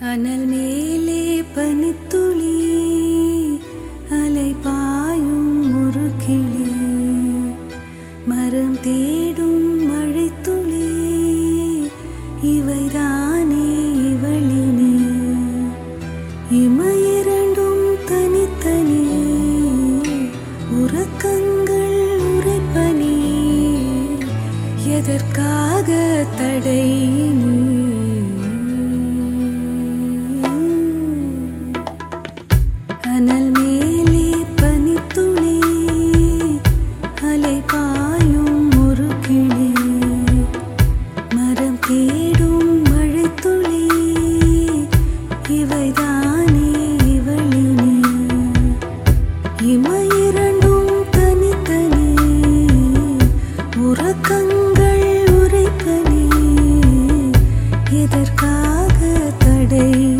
அனல் மேலே பனித்துளி அலை பாயும் ஒரு கிளி. மரம் தேடும் மழைத்துளி இவைதானே இவளினே. இமையிரண்டும் தனித்தனி உறக்கங்கள் உரைப்பனி எதற்காக தடை எதற்காக